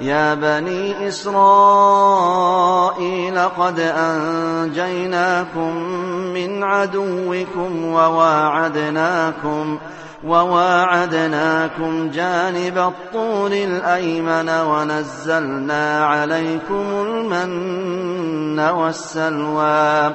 يا بني إسرائيل قد أنجيناكم من عدوكم وواعدناكم وواعدناكم جانب الطور الأيمن ونزلنا عليكم المن والسلوى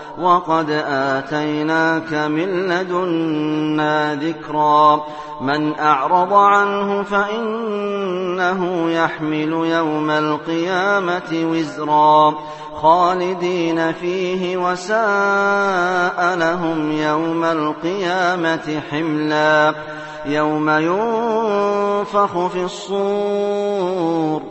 وقد آتيناك من لدنا ذكرا. من أعرض عنه فإنه يحمل يوم القيامة وزرا. خالدين فيه وساء لهم يوم القيامة حملا. يوم ينفخ في الصور.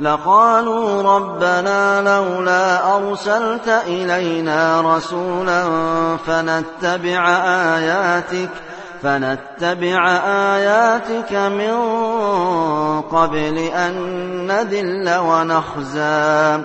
لقالوا ربنا لولا أرسلت إلينا رسولا فنتبع آياتك فنتبع آياتك من قبل أن نذل ونخزى.